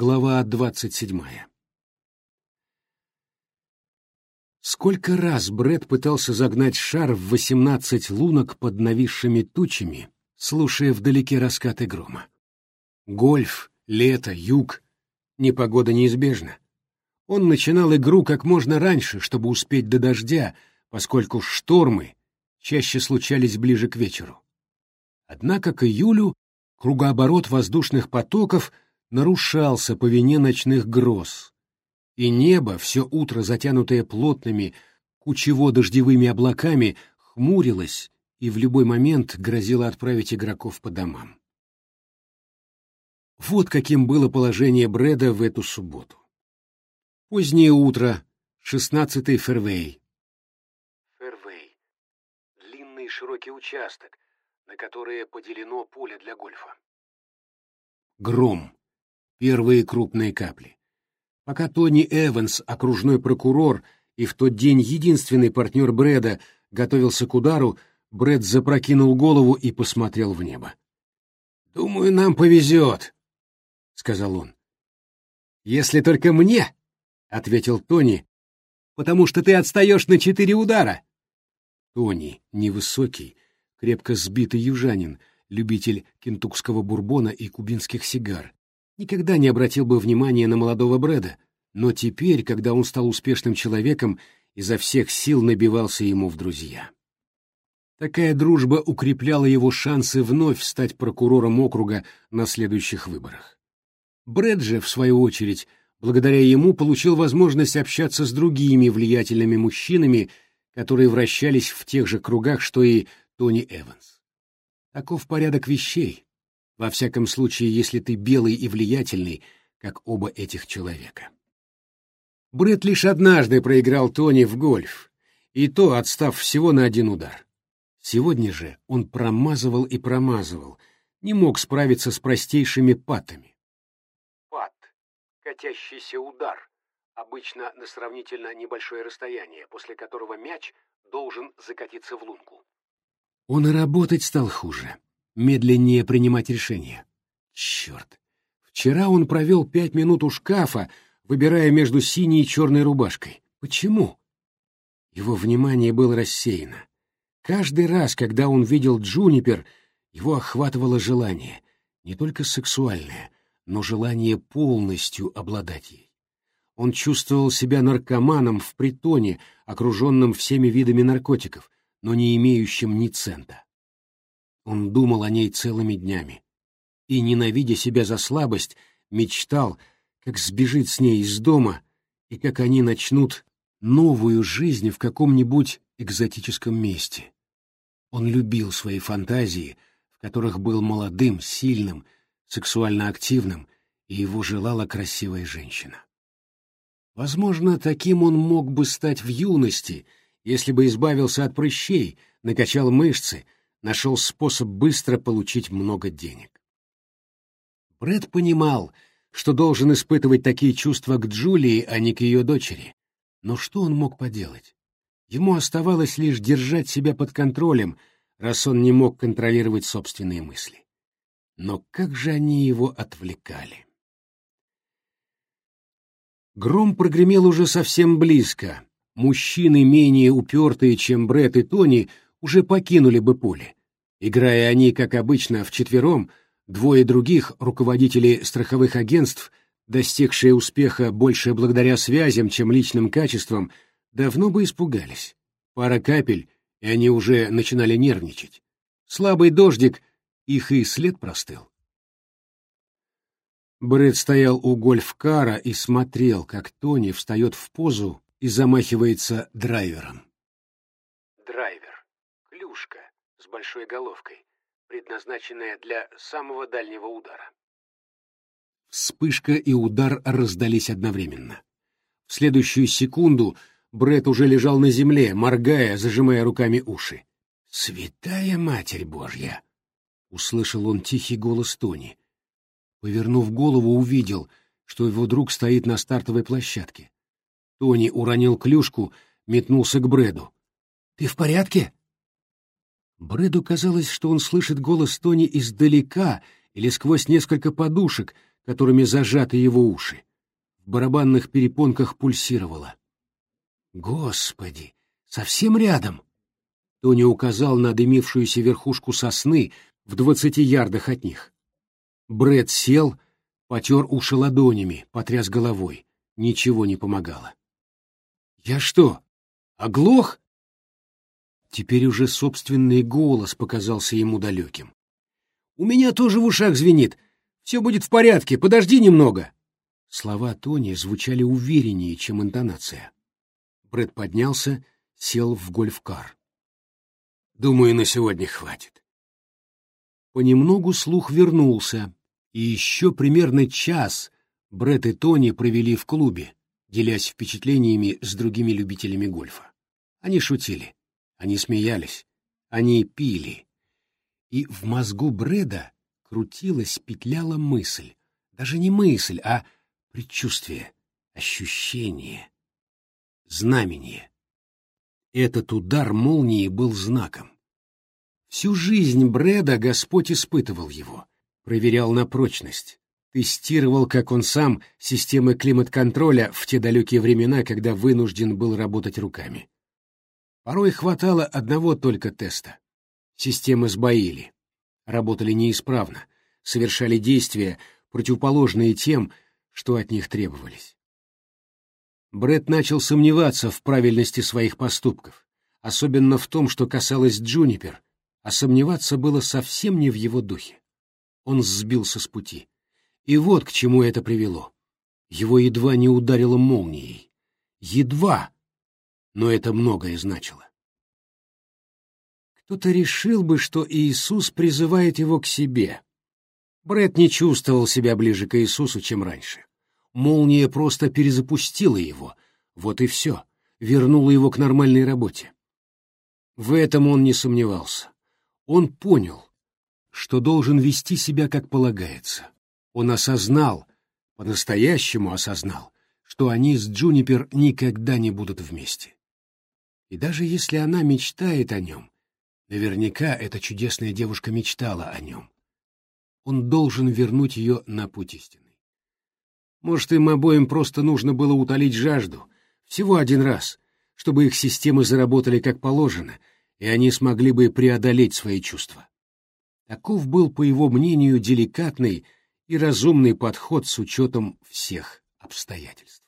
Глава двадцать седьмая. Сколько раз Бред пытался загнать шар в восемнадцать лунок под нависшими тучами, слушая вдалеке раскаты грома. Гольф, лето, юг. Непогода неизбежна. Он начинал игру как можно раньше, чтобы успеть до дождя, поскольку штормы чаще случались ближе к вечеру. Однако к июлю кругооборот воздушных потоков — нарушался по вине ночных гроз, и небо, все утро затянутое плотными, кучево-дождевыми облаками, хмурилось и в любой момент грозило отправить игроков по домам. Вот каким было положение Брэда в эту субботу. Позднее утро, шестнадцатый фервей. Фервей. Длинный широкий участок, на который поделено поле для гольфа. Гром первые крупные капли. Пока Тони Эванс, окружной прокурор и в тот день единственный партнер Брэда, готовился к удару, Брэд запрокинул голову и посмотрел в небо. «Думаю, нам повезет», — сказал он. «Если только мне», — ответил Тони, — «потому что ты отстаешь на четыре удара». Тони, невысокий, крепко сбитый южанин, любитель кентукского бурбона и кубинских сигар, никогда не обратил бы внимания на молодого Брэда, но теперь, когда он стал успешным человеком, изо всех сил набивался ему в друзья. Такая дружба укрепляла его шансы вновь стать прокурором округа на следующих выборах. Брэд же, в свою очередь, благодаря ему получил возможность общаться с другими влиятельными мужчинами, которые вращались в тех же кругах, что и Тони Эванс. Таков порядок вещей, во всяком случае, если ты белый и влиятельный, как оба этих человека. Брэд лишь однажды проиграл Тони в гольф, и то отстав всего на один удар. Сегодня же он промазывал и промазывал, не мог справиться с простейшими патами. Пат — катящийся удар, обычно на сравнительно небольшое расстояние, после которого мяч должен закатиться в лунку. Он и работать стал хуже медленнее принимать решения. Черт! Вчера он провел пять минут у шкафа, выбирая между синей и черной рубашкой. Почему? Его внимание было рассеяно. Каждый раз, когда он видел Джунипер, его охватывало желание, не только сексуальное, но желание полностью обладать ей. Он чувствовал себя наркоманом в притоне, окруженном всеми видами наркотиков, но не имеющим ни цента. Он думал о ней целыми днями и, ненавидя себя за слабость, мечтал, как сбежит с ней из дома и как они начнут новую жизнь в каком-нибудь экзотическом месте. Он любил свои фантазии, в которых был молодым, сильным, сексуально активным, и его желала красивая женщина. Возможно, таким он мог бы стать в юности, если бы избавился от прыщей, накачал мышцы, нашел способ быстро получить много денег. Брэд понимал, что должен испытывать такие чувства к Джулии, а не к ее дочери. Но что он мог поделать? Ему оставалось лишь держать себя под контролем, раз он не мог контролировать собственные мысли. Но как же они его отвлекали? Гром прогремел уже совсем близко. Мужчины, менее упертые, чем Брэд и Тони, уже покинули бы поле. Играя они, как обычно, вчетвером, двое других руководителей страховых агентств, достигшие успеха больше благодаря связям, чем личным качествам, давно бы испугались. Пара капель, и они уже начинали нервничать. Слабый дождик, их и след простыл. Брэд стоял у гольф-кара и смотрел, как Тони встает в позу и замахивается драйвером. Большой головкой, предназначенная для самого дальнего удара. Вспышка и удар раздались одновременно. В следующую секунду Бред уже лежал на земле, моргая, зажимая руками уши. «Святая Матерь Божья!» — услышал он тихий голос Тони. Повернув голову, увидел, что его друг стоит на стартовой площадке. Тони уронил клюшку, метнулся к Брэду. «Ты в порядке?» Брэду казалось, что он слышит голос Тони издалека или сквозь несколько подушек, которыми зажаты его уши. В барабанных перепонках пульсировало. Господи, совсем рядом! Тони указал на дымившуюся верхушку сосны в двадцати ярдах от них. Бред сел, потер уши ладонями, потряс головой. Ничего не помогало. «Я что, оглох?» Теперь уже собственный голос показался ему далеким. «У меня тоже в ушах звенит. Все будет в порядке, подожди немного!» Слова Тони звучали увереннее, чем интонация. Брэд поднялся, сел в гольф-кар. «Думаю, на сегодня хватит». Понемногу слух вернулся, и еще примерно час Брэд и Тони провели в клубе, делясь впечатлениями с другими любителями гольфа. Они шутили, они смеялись, они пили. И в мозгу Брэда крутилась, петляла мысль. Даже не мысль, а предчувствие, ощущение, знамение. Этот удар молнии был знаком. Всю жизнь Брэда Господь испытывал его, проверял на прочность, тестировал, как он сам, системы климат-контроля в те далекие времена, когда вынужден был работать руками. Порой хватало одного только теста. Системы сбоили, работали неисправно, совершали действия, противоположные тем, что от них требовались. Бред начал сомневаться в правильности своих поступков, особенно в том, что касалось Джунипер, а сомневаться было совсем не в его духе. Он сбился с пути. И вот к чему это привело. Его едва не ударило молнией. Едва! Но это многое значило. Кто-то решил бы, что Иисус призывает его к себе. Бред не чувствовал себя ближе к Иисусу, чем раньше. Молния просто перезапустила его. Вот и все. Вернула его к нормальной работе. В этом он не сомневался. Он понял, что должен вести себя как полагается он осознал, по-настоящему осознал, что они с Джунипер никогда не будут вместе. И даже если она мечтает о нем, наверняка эта чудесная девушка мечтала о нем, он должен вернуть ее на путь истины. Может, им обоим просто нужно было утолить жажду, всего один раз, чтобы их системы заработали как положено, и они смогли бы преодолеть свои чувства. Таков был, по его мнению, деликатный и разумный подход с учетом всех обстоятельств.